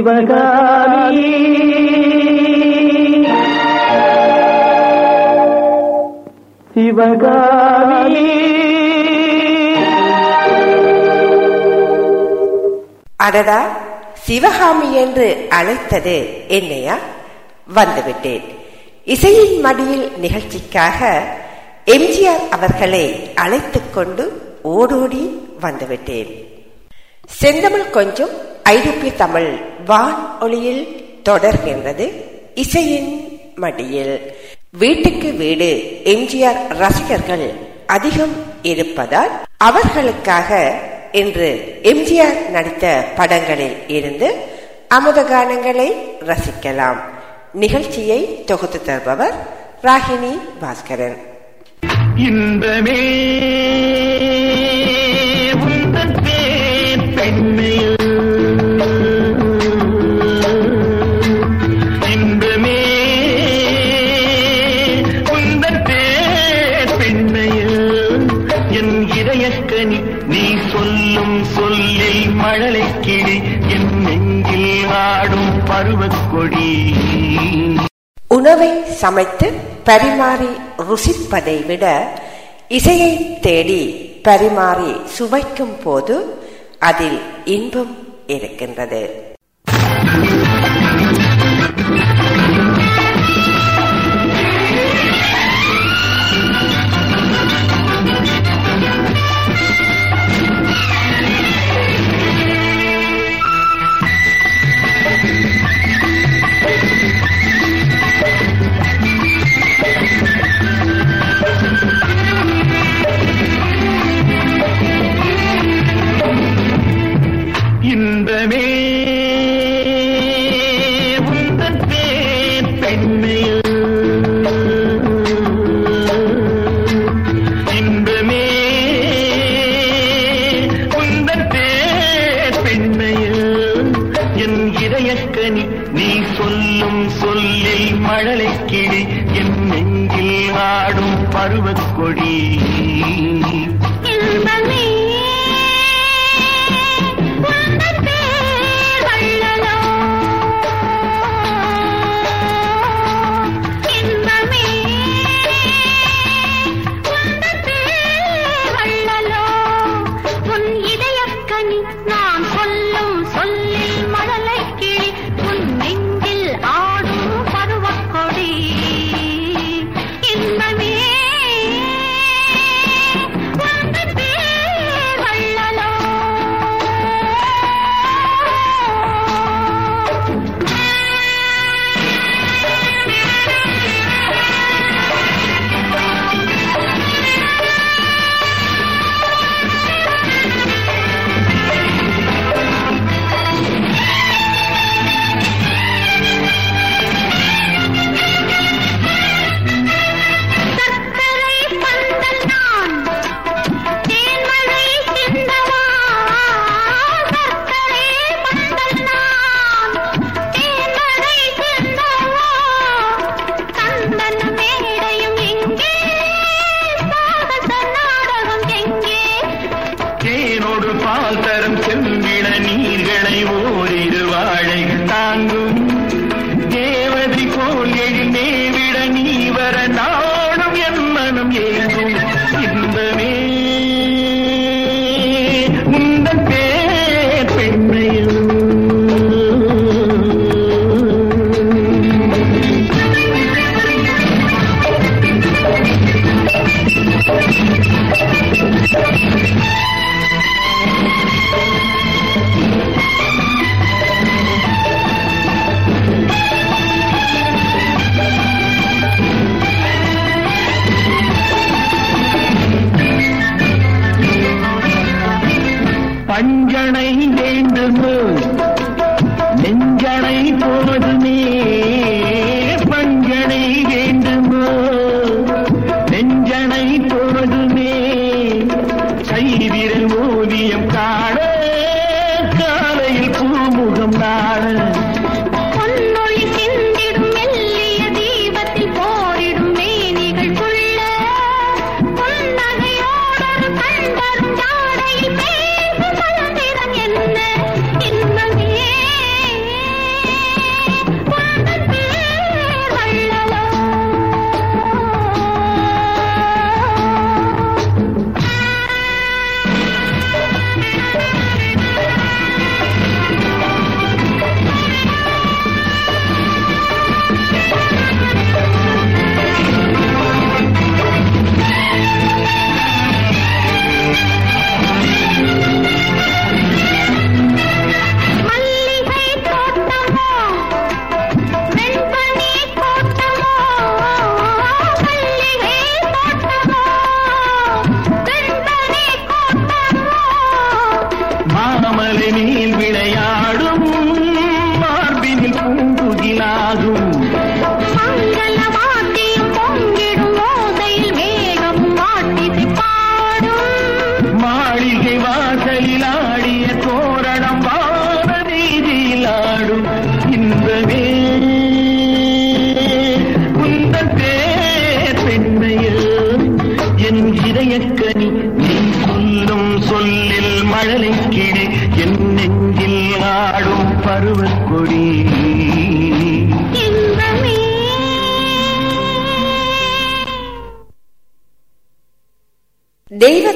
சிவகாமி. சிவகாமி. அடடா சிவகாமி என்று அழைத்தது என்னையா? வந்துவிட்டேன். இசையின் மடியில் நிகழ்ச்சிக்காக எம்ஜிஆர் அவர்களை அழைத்துக் கொண்டு ஓடோடி வந்துவிட்டேன். செந்தமிழ் கொஞ்சம் ஐரோப்பிய தமிழ் வான் ஒளியில் தொடர்கின்றது. இசையின் மடியில். வீட்டுக்கு வீடு எம்ஜிஆர் ரசிகர்கள் அதிகம் இருப்பதால் அவர்களுக்காக இன்று எம்ஜிஆர் நடித்த படங்களில் இருந்து அமுதகானங்களை ரசிக்கலாம். நிகழ்ச்சியை தொகுத்து தருபவர் ராகினி பாஸ்கரன். இன்பமே பெண்மையில் வாடும் பருவக்கொடி. உணவை சமைத்து பரிமாறி ருசிப்பதை விட இசையை தேடி பரிமாறி சுவைக்கும் போது அதில் இன்பம் இருக்கின்றது. falta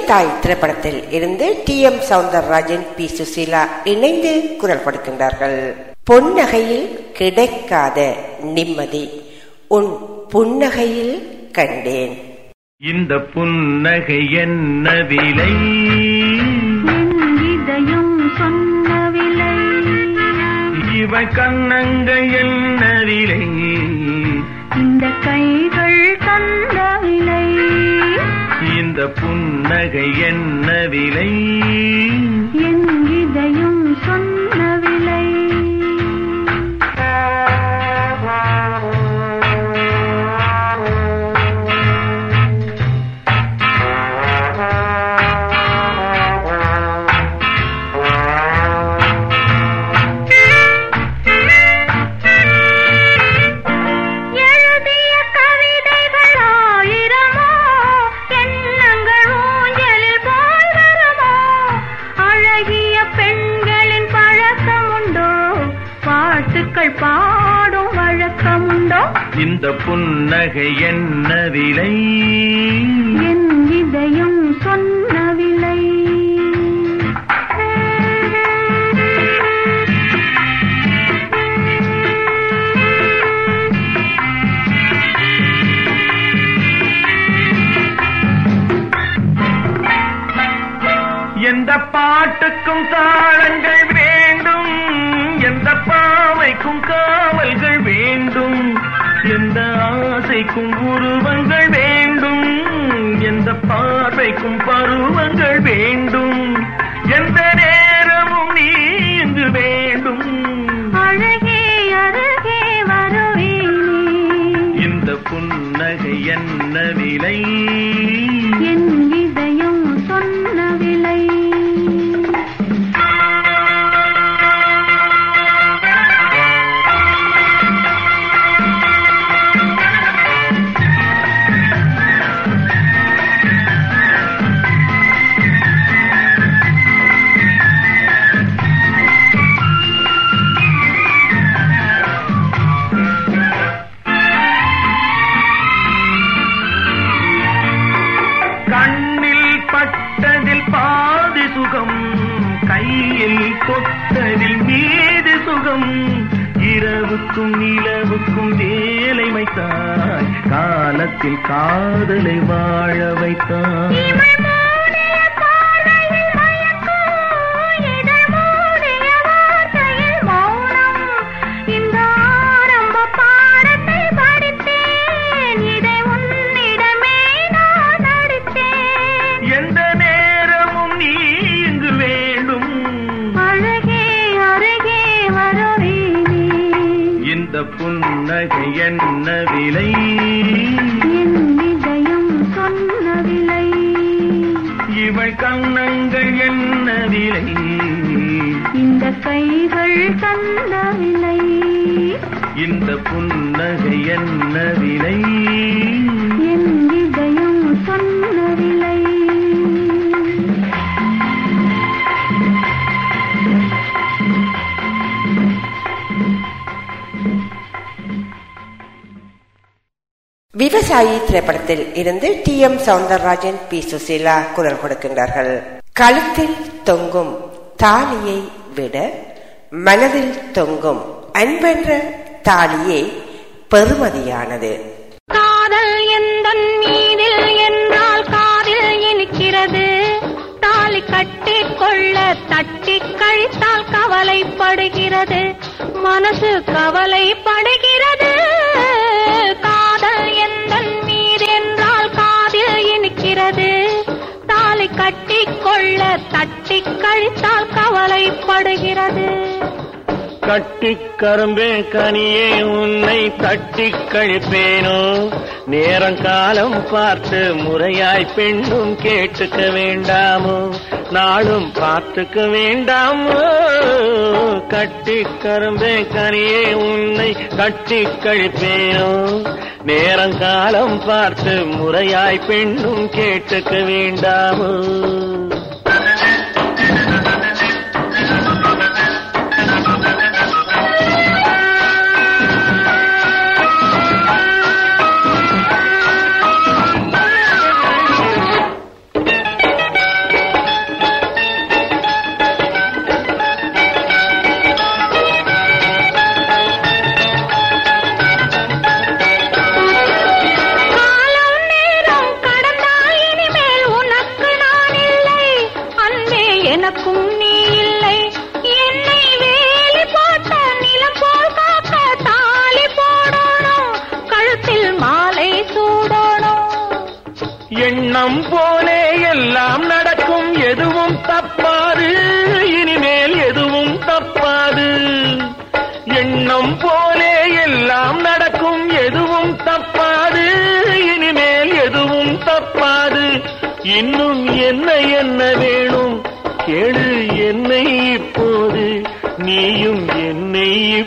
தெய்வத்தாய் திரைப்படத்தில் இருந்து T M Soundararajan P Susheela இணைந்து குரல் கொடுக்கின்றார்கள். பொன்னகையில் கிடைக்காத நிம்மதி. உன் புன்னகையில் கண்டேன். இந்த புன்னகை என்ன விலை? இதயம் சொன்ன விலை. இவ கண்ணங்கள் என்ன விலை? இந்த கைகள் தந்த இந்த புன்னகை என்ன விலை? என் இதயம் இந்த புன்னகை என்ன விலை? திரைப்படத்தில் இருந்து T M Soundararajan P Susheela குரல் கொடுக்கின்றார்கள். கழுத்தில் தொங்கும் தாலியை விட மனதில் தொங்கும் அன்பென்ற தாலியே பெருமதியானது காதல் எந்தன் மீதில் என்றால் காதில் இனிக்கிறது. தாலி கட்டி கொள்ள தட்டி கழித்தால் கவலைப்படுகிறது. மனசு கவலைப்படுகிறது. கட்டிக்கொள்ள தட்டி கழித்தால் கவலைப்படுகிறது. கட்டி கரும்பே கனியே உன்னை தட்டி கழிப்பேனோ? நேரங்காலம் பார்த்து முறையாய் பெண்ணும் கேட்டுக்க வேண்டாமோ? நாளும் பார்த்துக்க வேண்டாமோ? கட்டி கரும்பே கனியே உன்னை கட்டி கழிப்பேனோ? நேரங்காலம் பார்த்து முறையாய் பெண்ணும் கேட்டுக்க வேண்டாமோ?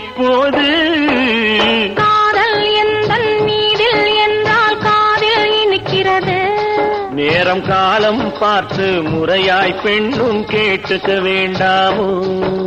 இப்போது காதல் எந்தன் மீதில் என்றால் காதில் இனிக்கிறது. நேரம் காலம் பார்த்து முறையாய் பெண்ணும் கேட்டுக்க வேண்டாமோ?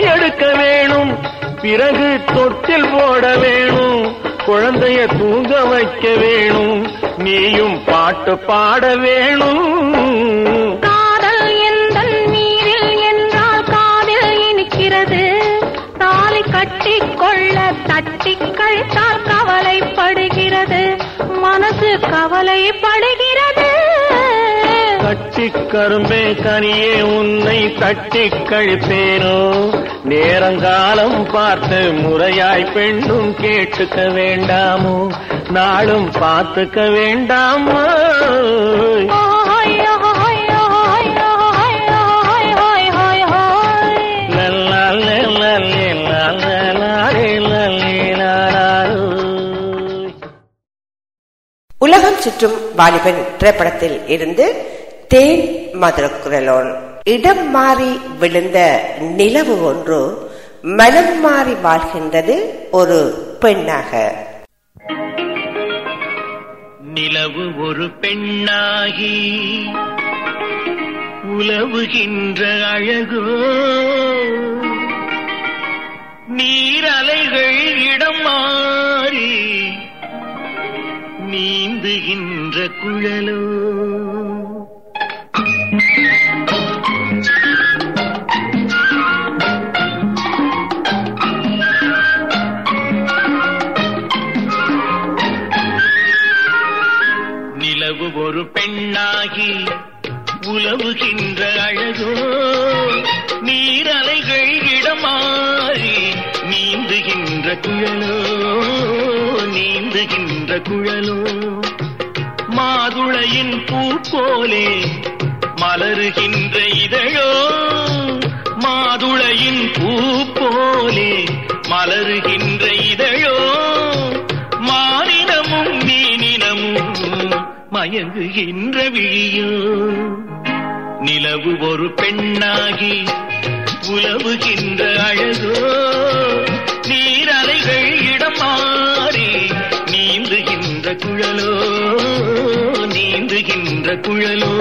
எடுக்க வேணும். பிறகு தொட்டில் போட வேணும். குழந்தைய தூங்க வைக்க வேணும். நீயும் பாட்டு பாட வேணும். காதல் எந்த நீரில் என்றால் காதில் இனிக்கிறது. தாலி கட்டி கொள்ள தட்டி கழித்தால் கவலைப்படுகிறது. மனசு கவலைப்படுகிறது. கட்டி கரும்பே கனியே உன்னை தட்டி கழிப்பேனோ? நேரங்காலம் பார்த்து முறையாய் பெண்ணும் கேட்டுக்க வேண்டாமோ? நாளும் பார்த்துக்க வேண்டாமோ? உலகம் சுற்றும் வாலிபன் திரைப்படத்தில் இருந்து தேன் மதுரக்குரலோன் இடம் மாறி விழுந்த நிலவு ஒன்று மனம் மாறி வாழ்கின்றது ஒரு பெண்ணாக. நிலவு ஒரு பெண்ணாகி உலவுகின்ற அழகோ. நீரலைகள் இடம் மாறி நீந்துகின்ற குழலோ. உலவுகின்ற அழகோ? நீரலைகள் இடமாறி நீந்துகின்ற குழலோ? நீந்துகின்ற குழலோ? மாதுளையின் பூ போலே மலருகின்ற இதழோ? மாதுளையின் பூ போலே மலருகின்ற இதழோ? மானினமும் மீனினமும் மயங்குகின்ற விழியோ? நிலவு ஒரு பெண்ணாகி உலவுகின்ற அழகோ நீரலைகள் இடம் மாறி நீந்துகின்ற குழலோ நீந்துகின்ற குழலோ.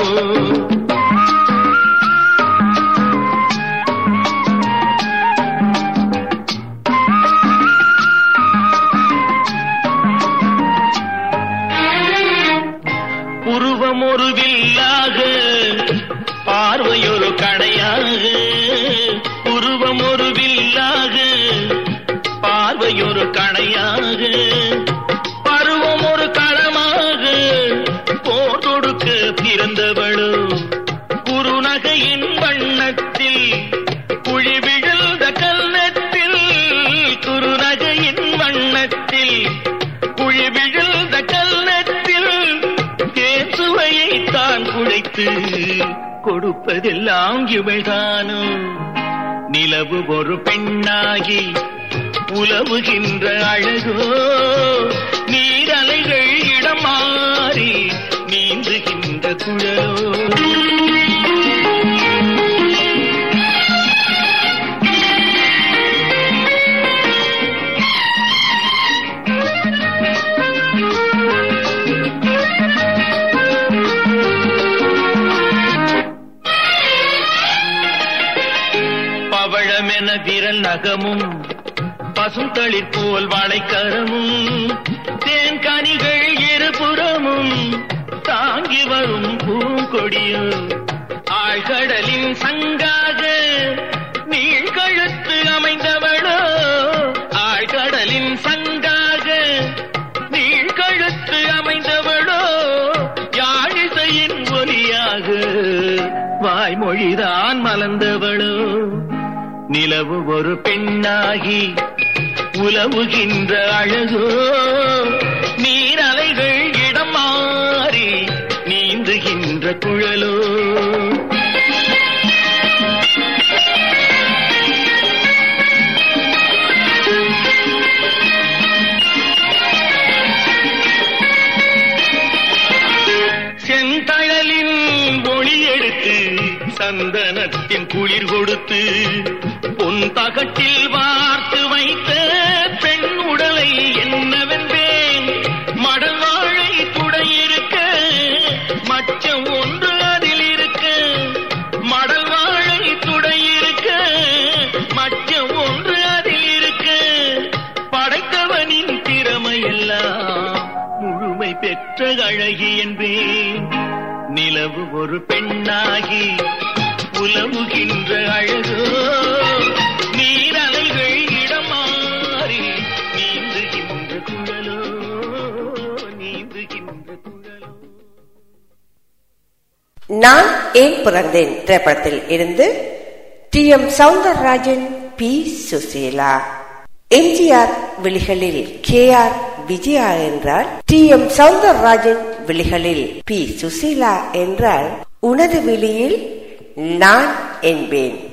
உருவம் ஒரு வில்லாக பார்வையொரு கடையாக உருவம் ஒரு வில்லாக பார்வையொரு கடையாக பருவம் ஒரு களமாக போர் தொடுக்க பிறந்தவளோ குருநகையின் வண்ணத்தில் குழி விழுந்த கல்னத்தில் குறுநகையின் வண்ணத்தில் குழி விழுந்த கல்னத்தில் தேன் சுவையை தான் குழைத்து கொடுப்பதெல்லாம் இவள்தானோ? நிலவு ஒரு பெண்ணாகி உலவுகின்ற அழகோ? நீரலைகள் இடம் மாறி நீந்துகின்ற குழலோ? பவழமென நகமும் பசுந்தளிர் போல் வாழைக்கரமும் தேன்கனிகள் இருபுறமும் தாங்கி வரும் பூங்கொடியும். ஆழ்கடலின் சங்காக நீள் நிலவு ஒரு பெண்ணாகி உலவுகின்ற அழகோ நீரலைகள் இடம் மாறி நீந்துகின்ற குழலோ. செந்தழலின் ஒளி எடுத்து சந்தனத்தின் குளிர் கொடுத்து பொன் தகட்டில் வார்த்து வைத்த பெண் உடலை என்னவென்றேன் மடவாழை வாழை துடையிருக்க மச்சம் ஒன்று அதில் இருக்க மடல் வாழை துடையிருக்க மச்சம் ஒன்று அதில் இருக்க படைத்தவனின் திறமையெல்லாம் முழுமை பெற்ற அழகி என்பேன். நிலவு ஒரு பெண்ணாகி உலவுகின்ற அழகோ நான் ஏன் பிறந்தேன்? திரைப்படத்தில் இருந்து T. M. Soundararajan P. Susheela. MGR விழிகளில் கே. ஆர். விஜயா என்றால் டி. எம். சவுந்தரராஜன் விழிகளில் பி. சுசீலா என்றால் உனது விழியில் நான் என்பேன்.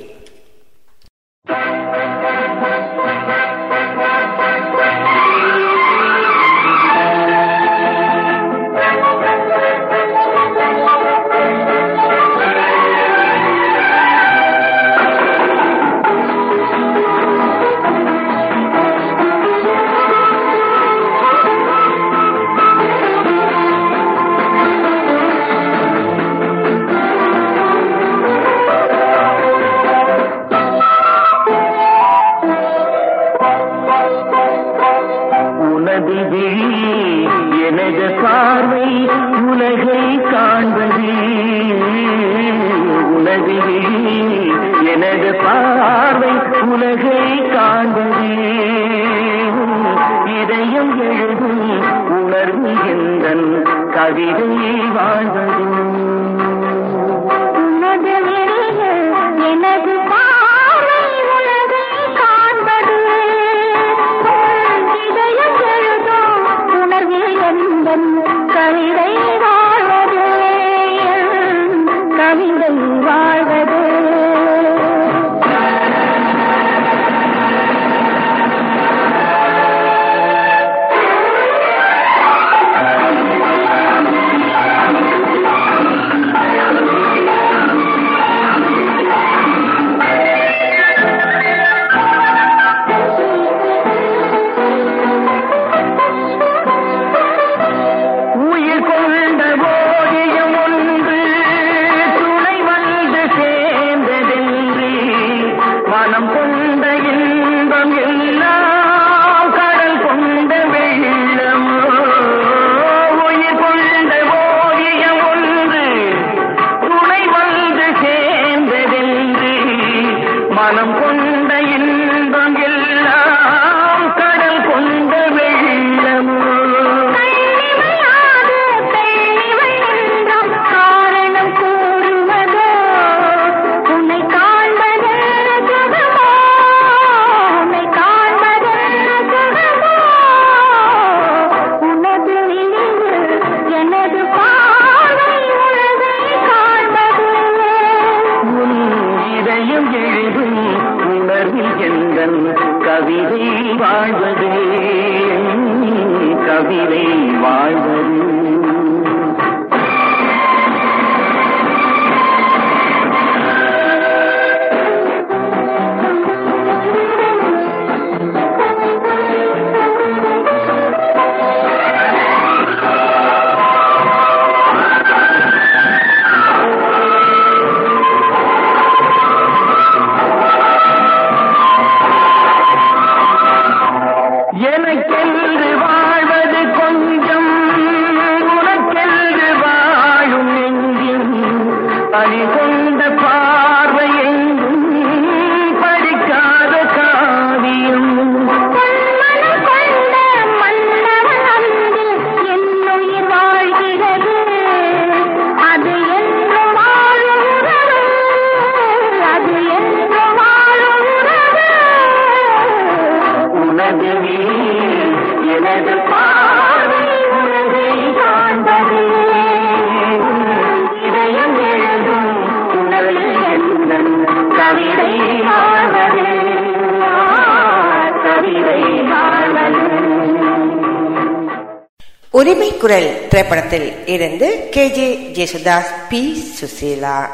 குரல் திரைப்படத்தில் இருந்து K. J. Yesudas P. Susheela.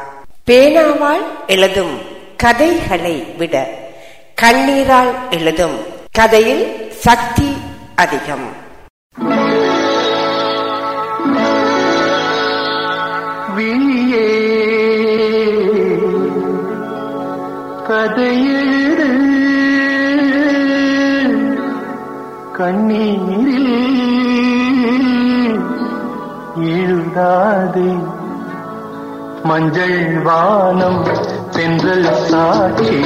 பேனாவால் எழுதும் கதைகளை விட கண்ணீரால் எழுதும் கதையில் சக்தி அதிகம். வானம் தென்றல் சாட்சி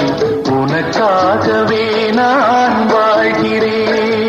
உனக்காகவே நான் வாழ்கிறேன்.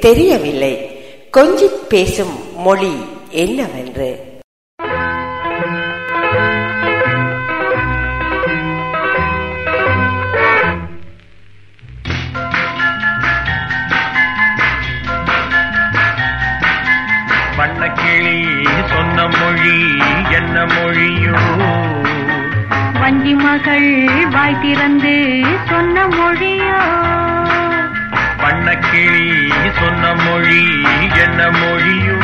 தெரியவில்லை. கொஞ்சிப் பேசும் மொழி என்னவென்று? வண்ணக்கிளி சொன்ன மொழி என்ன மொழியோ? வஞ்சி மகள் வாய் திறந்து சொன்ன மொழியோ? வண்ணக்கிளி சொன்ன மொழி என்ன மொழியோ?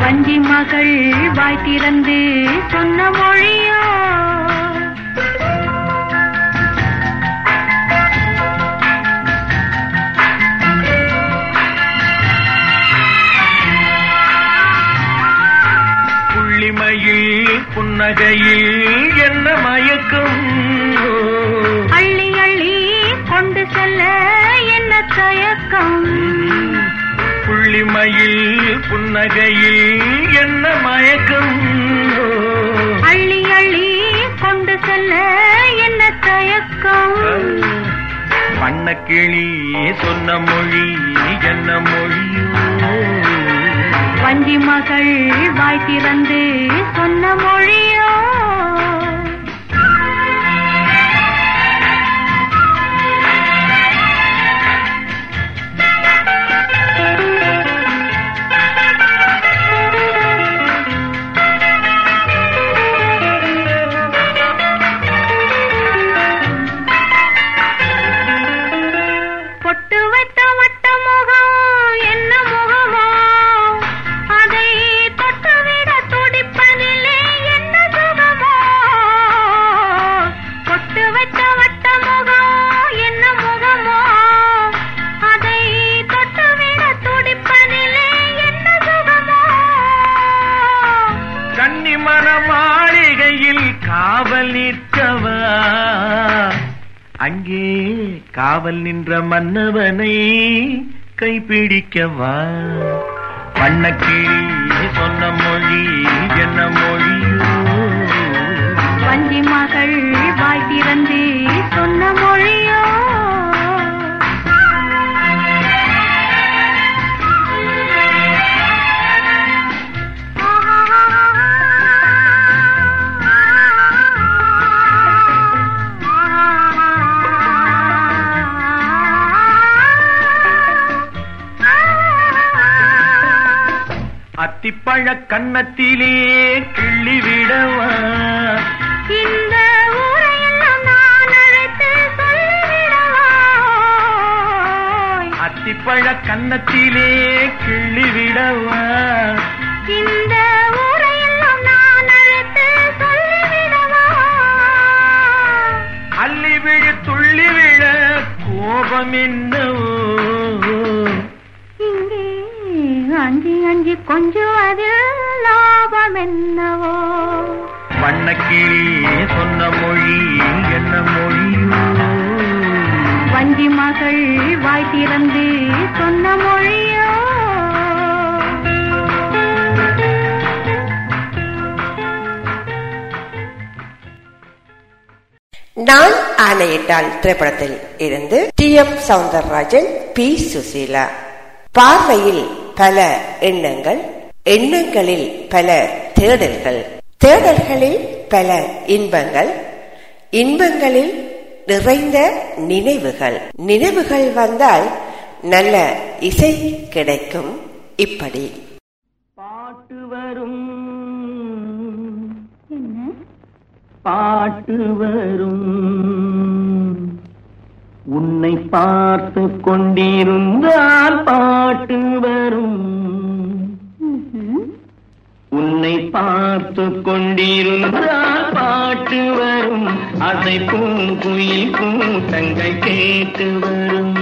வஞ்சி மகள் வாய் திறந்து சொன்ன மொழியோ? புள்ளிமையில் புன்னகையில் புள்ளிமையில் புன்னகையில் என்ன மயக்கம்? அள்ளி அள்ளி கொண்டு செல்ல என்ன தயக்கம்? வண்ணக்கிளி சொன்ன மொழி என்ன மொழியோ வஞ்சி மகள் வாய் திறந்து சொன்ன மொழியோ? காவல் நிற்கவா? அங்கே காவல் நின்ற மன்னவனை கைப்பிடிக்கவா? வண்ணக்கிளி சொன்ன மொழி என்ன மொழி? அத்திப்பழ கன்னத்திலே கிள்ளி விடவா? இந்த அத்திப்பழ கன்னத்திலே கிள்ளி விடவா? இந்த ஊரையெல்லாம் நான் அழைத்து சொல்லிவிடவா? அள்ளி விழு துள்ளி விழ கோபம் என்னவோ? அஞ்சி அஞ்சி கொஞ்சம் அதில் லாபம் என்னவோ வண்ணக்கிளி சொன்ன மொழி என்ன மொழியோ? வஞ்சி மகள் வாய் திறந்து சொன்ன மொழியோ? நான் ஆணையிட்டால் திரைப்படத்தில் இருந்து T M Soundararajan P. Susheela. பார்வையில் பல எண்ணங்கள் எண்ணங்களில் பல தேடல்கள். தேடல்களில் பல இன்பங்கள் இன்பங்களில் நிறைந்த நினைவுகள். நினைவுகள் வந்தால் நல்ல இசை கிடைக்கும் இப்படி. பாட்டு வரும். என்ன? பாட்டு வரும். உன்னை பார்த்து கொண்டிருந்தால் பாட்டு வரும். உன்னை பார்த்து கொண்டிருந்தால் பாட்டு வரும். அதை பூங்குயில் கூட்டங்கள் கேட்டு வரும்.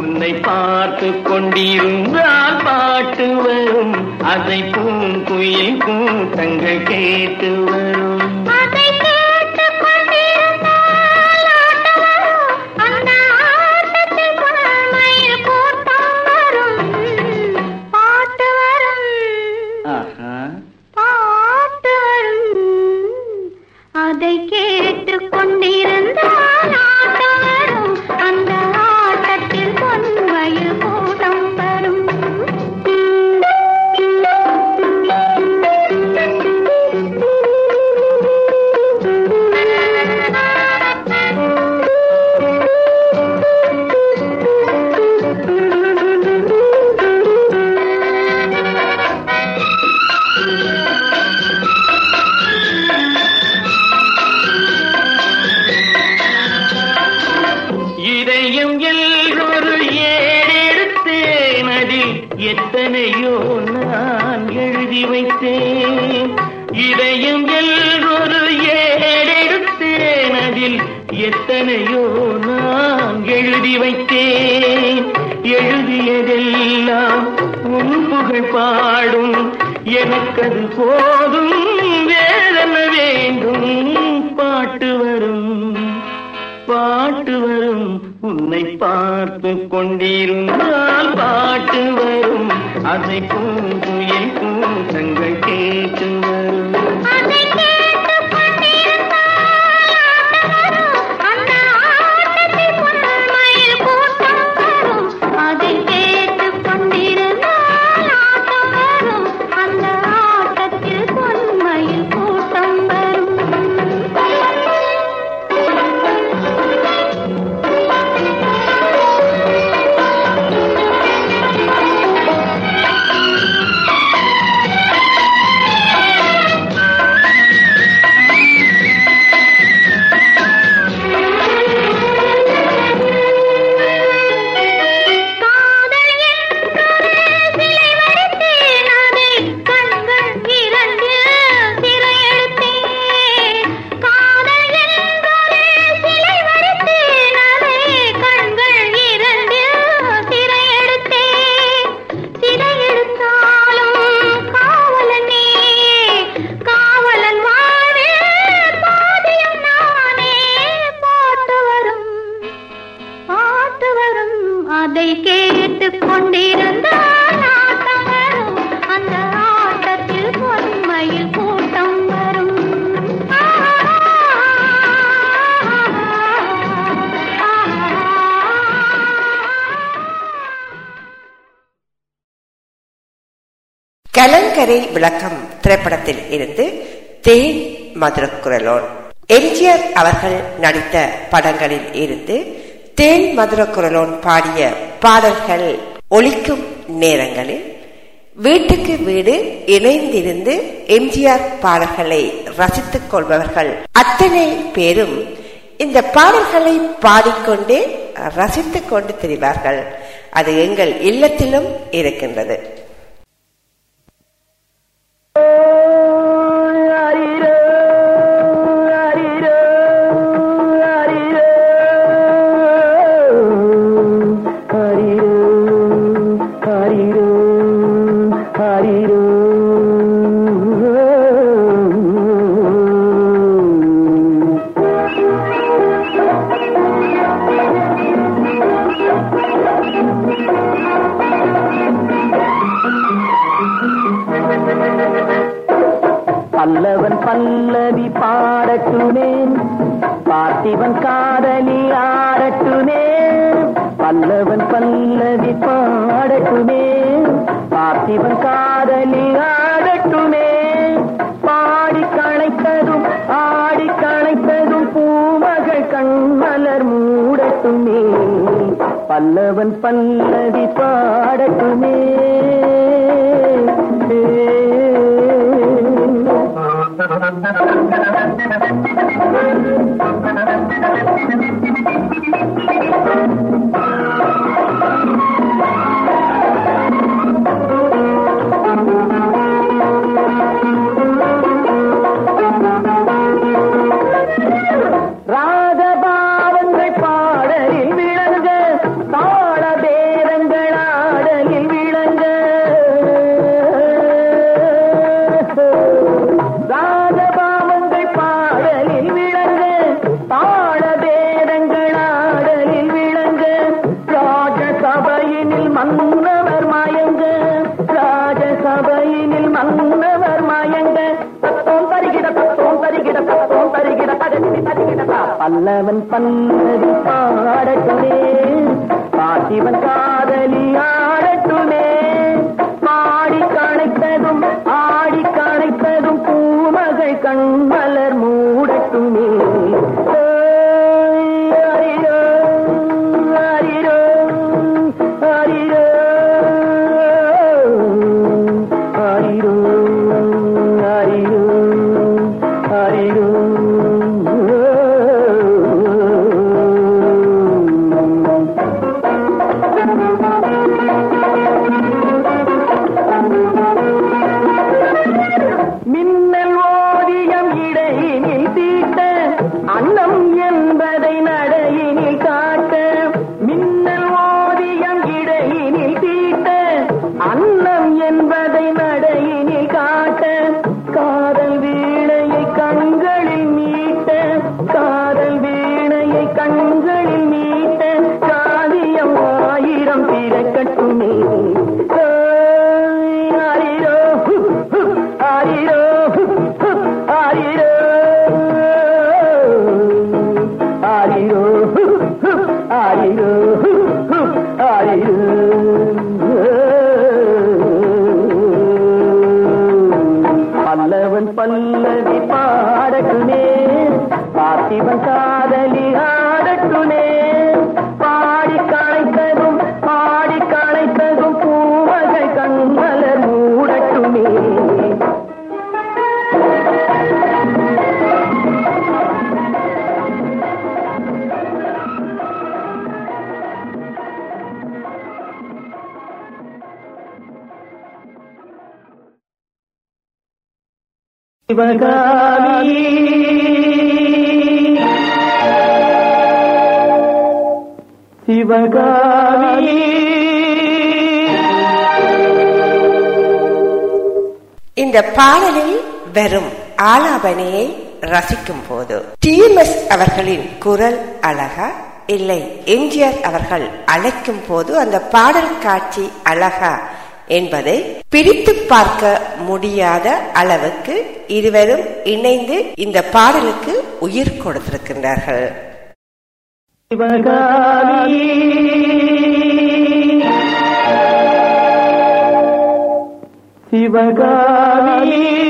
உன்னை பார்த்து கொண்டிருந்தால் பாட்டு வரும். அதை பூங்குயில் கூட்டங்கள் கேட்டு வரும். எழுதி வைத்தேன். எழுதியதெல்லாம் உன் புகழ் பாடும். எனக்கது போதும். வேதன வேண்டும். பாட்டு வரும். பாட்டு வரும். உன்னை பார்த்து கொண்டிருந்தால் பாட்டு வரும். அதை பூங்குயில் கூட்டங்கள் கேட்டு வரும். கலங்கரை விளக்கம் திரைப்படத்தில் இருந்து தேன் மதுரக்குரலோன். எம்ஜிஆர் அவர்கள் நடித்த படங்களில் இருந்து தேன் மதுரக்குரலோன் பாடிய பாடல்கள் ஒழிக்கும் நேரங்களில் வீட்டுக்கு வீடு இணைந்திருந்து எம்ஜிஆர் பாடல்களை ரசித்துக் கொள்பவர்கள் அத்தனை பேரும் இந்த பாடல்களை பாடிக்கொண்டே ரசித்துக் கொண்டு திரிவார்கள். அது எங்கள் இல்லத்திலும் இருக்கின்றது. பல்லவி கணவன் பண்ணது பாடட்டுமே. பாசிவன் ஆயிரோ இந்த பாடலில் வெறும் ஆலாபனையை ரசிக்கும் போது டிஎம்எஸ் அவர்களின் குரல் அழகா? இல்லை எம்ஜிஆர் அவர்கள் அழைக்கும் போது அந்த பாடல் காட்சி அழகா? என்பதை பிரித்து பார்க்க முடியாத அளவுக்கு இருவரும் இணைந்து இந்த பாடலுக்கு உயிர் கொடுத்திருக்கின்றார்கள். சிவகாமி.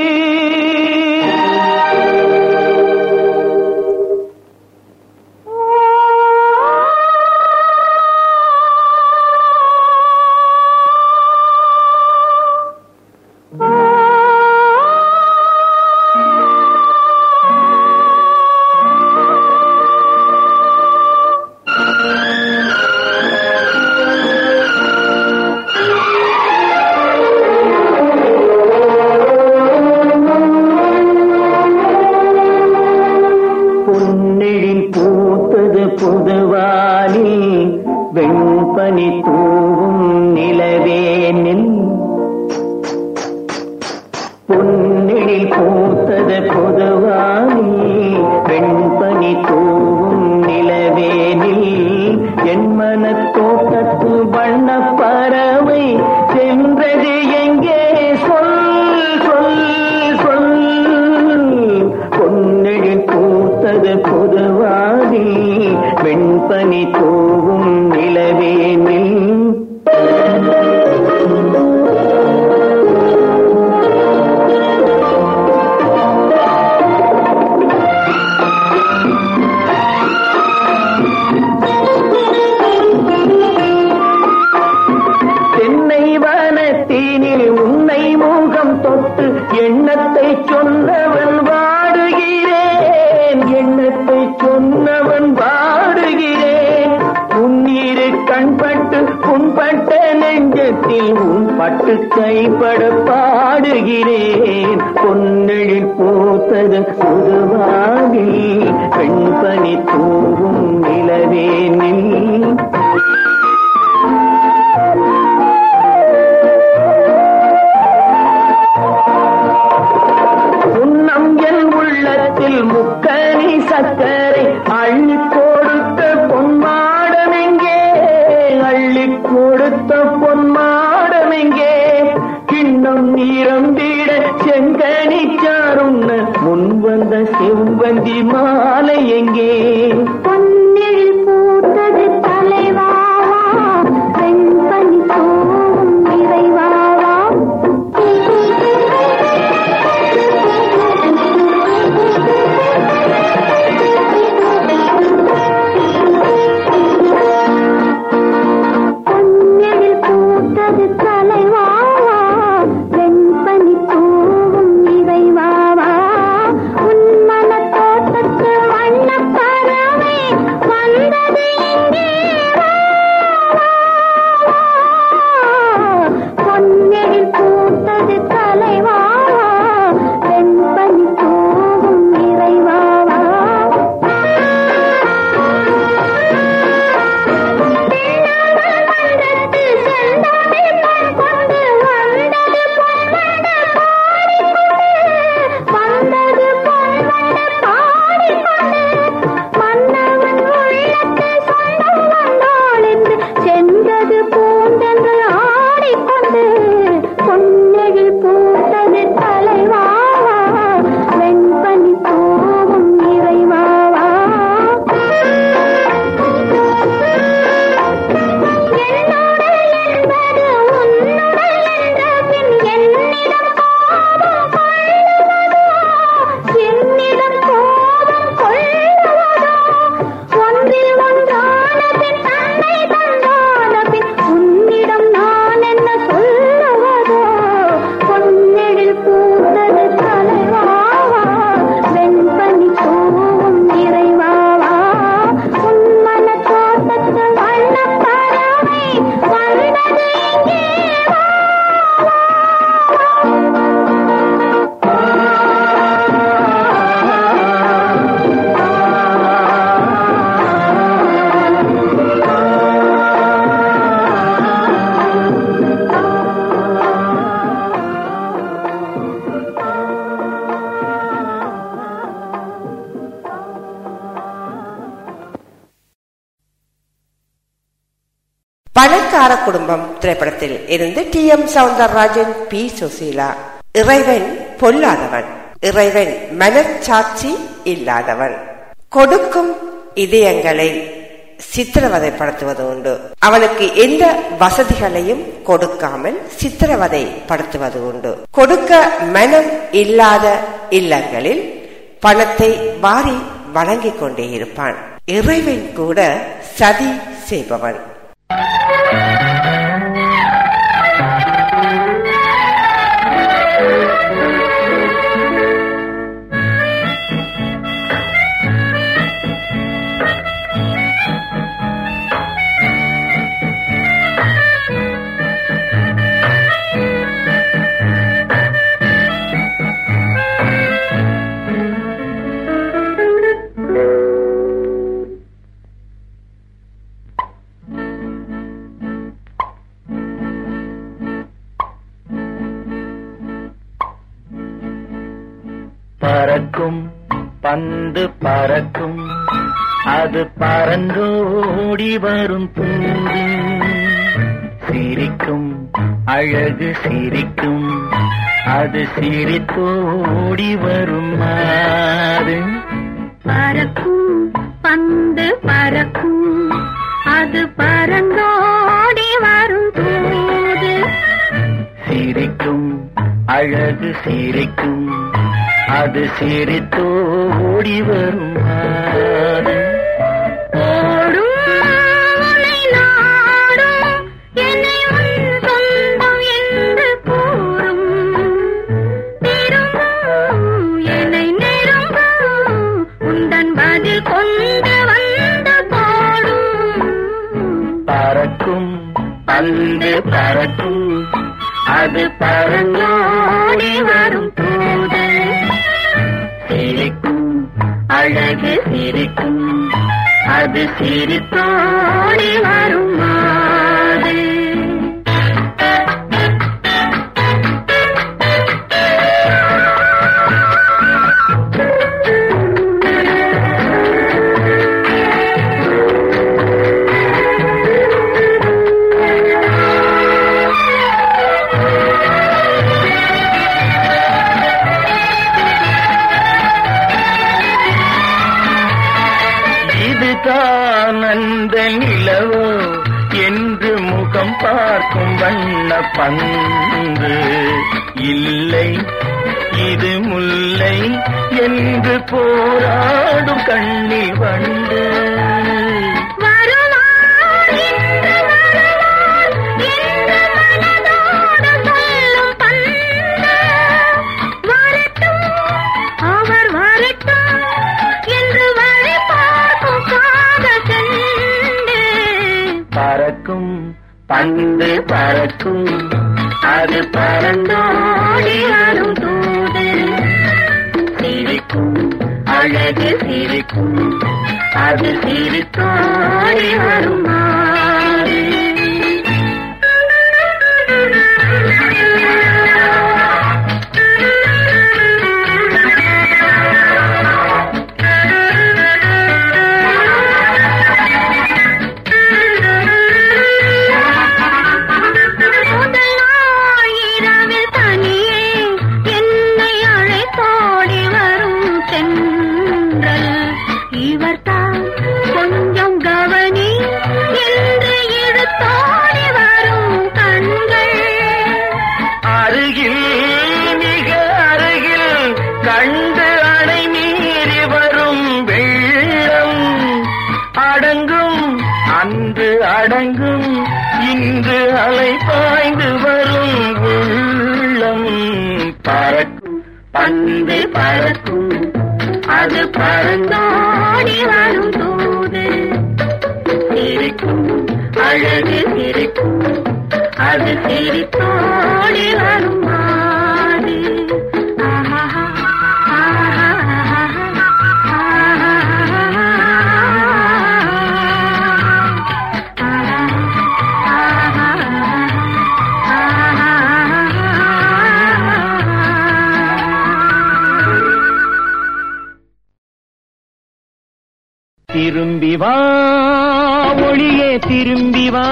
முன் செவ்வந்தி மாலை எங்கே? பொன்னில் பணக்கார குடும்பம் திரைப்படத்தில் இருந்து T M Soundararajan P Susheela. இறைவன் பொல்லாதவன். இறைவன் மனச்சாட்சி இல்லாதவன். கொடுக்கும் இதயங்களை சித்திரவதைப்படுத்துவது உண்டு அவனுக்கு எந்த வசதிகளையும் கொடுக்காமல் சித்திரவதை படுத்துவது உண்டு கொடுக்க மனம் இல்லாத இல்லங்களில் பணத்தை வாரி வழங்கிக் கொண்டே இருப்பான். இறைவன் கூட சதி செய்பவன். பறந்தோடி வரும் தூது சிரிக்கும் அழகு சிரிக்கும் அது சிரித்தோடி வரும் மாது பறக்கும் பந்து பறக்கும் அது பறந்தோடி வரும் தூது. சிரிக்கும் அழகு சிரிக்கும் அது சிரித்தோடி வரும் மாது வந்து பறக்கும் அது பறந்தோடி வரும் தூது சிரிக்கும் அழகு சிரிக்கும். அது சிரித்தோடி வரும் பந்து இல்லை இது முல்லை என்று போராடும் கண்ணி வண்டு. பந்து பறக்கும். அது பறந்தோடி தூது. சிரிக்கும் அழகு சிரிக்கும். அது சிரித்தோடி வருமா திரும்பி வா ஒளியே திரும்பி வா.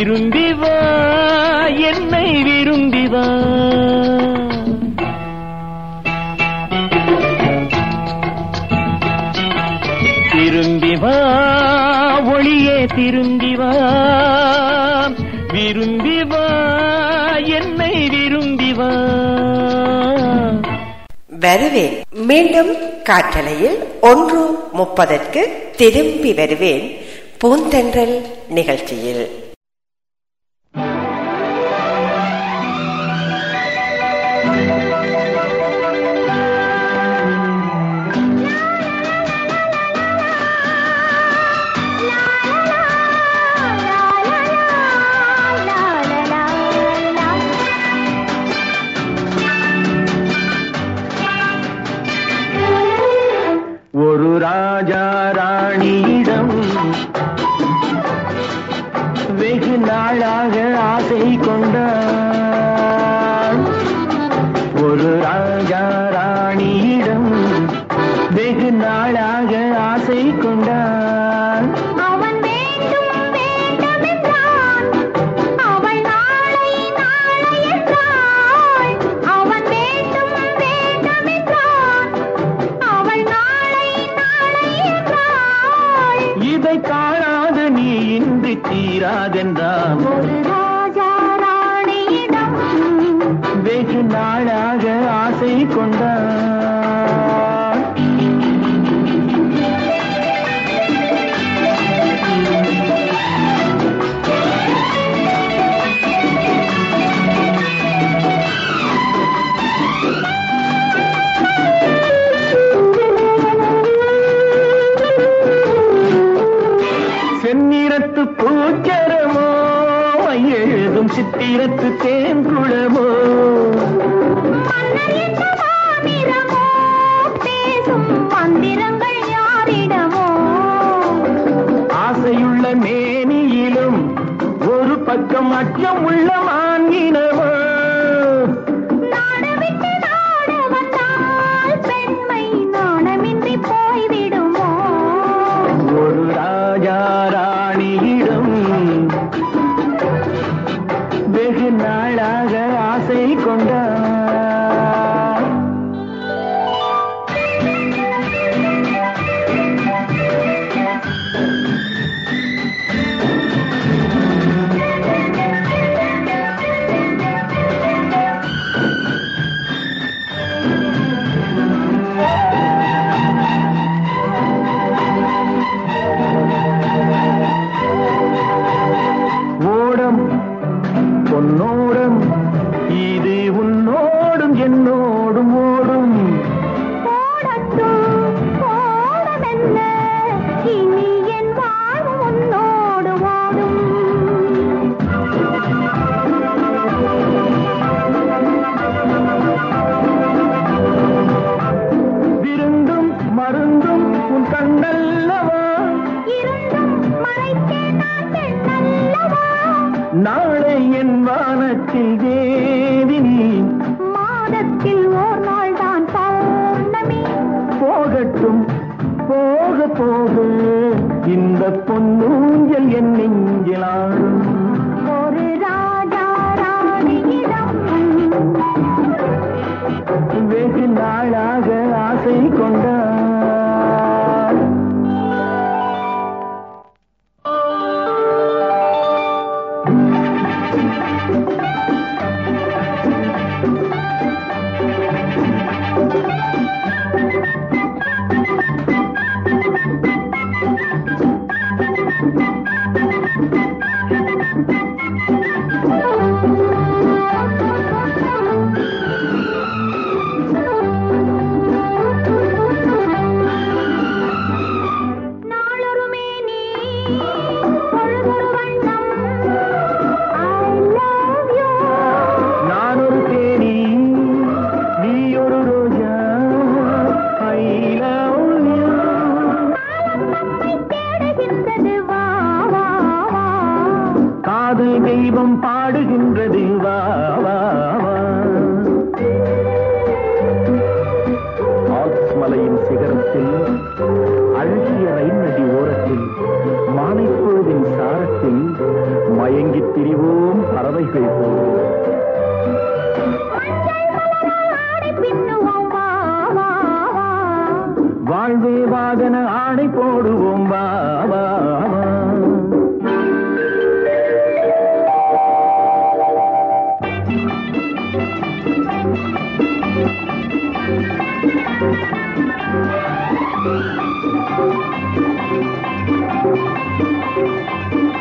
விரும்பி வா என்னை விரும்பி வா திரும்பி வா ஒளியே திரும்பி வா விரும்பி வா என்னை விரும்பி வா வருவேன். மீண்டும் காற்றலையில் ஒன்று முப்பதற்கு திரும்பி வருவேன். பூந்தென்றல் நிகழ்ச்சியில். அழகு போகும் இந்த பொன்னூஞ்சல் என் நெஞ்சிலாடும் ஒரு ராஜா வெகு நாளாக ஆசை கொண்டார்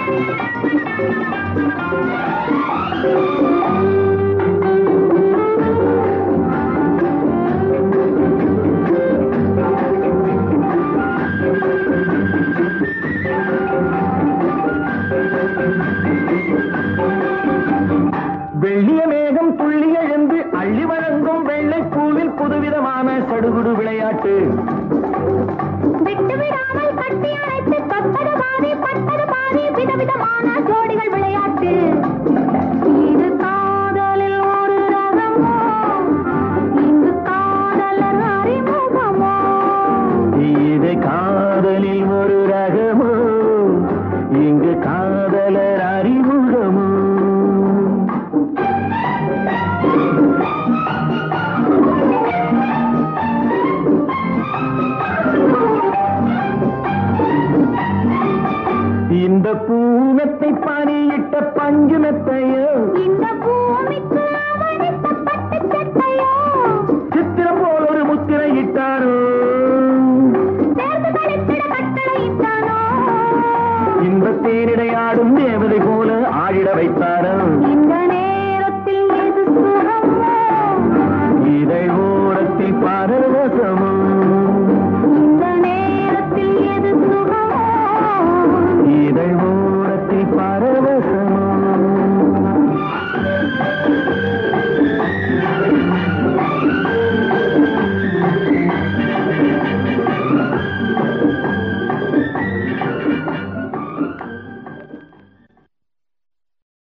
Thank you.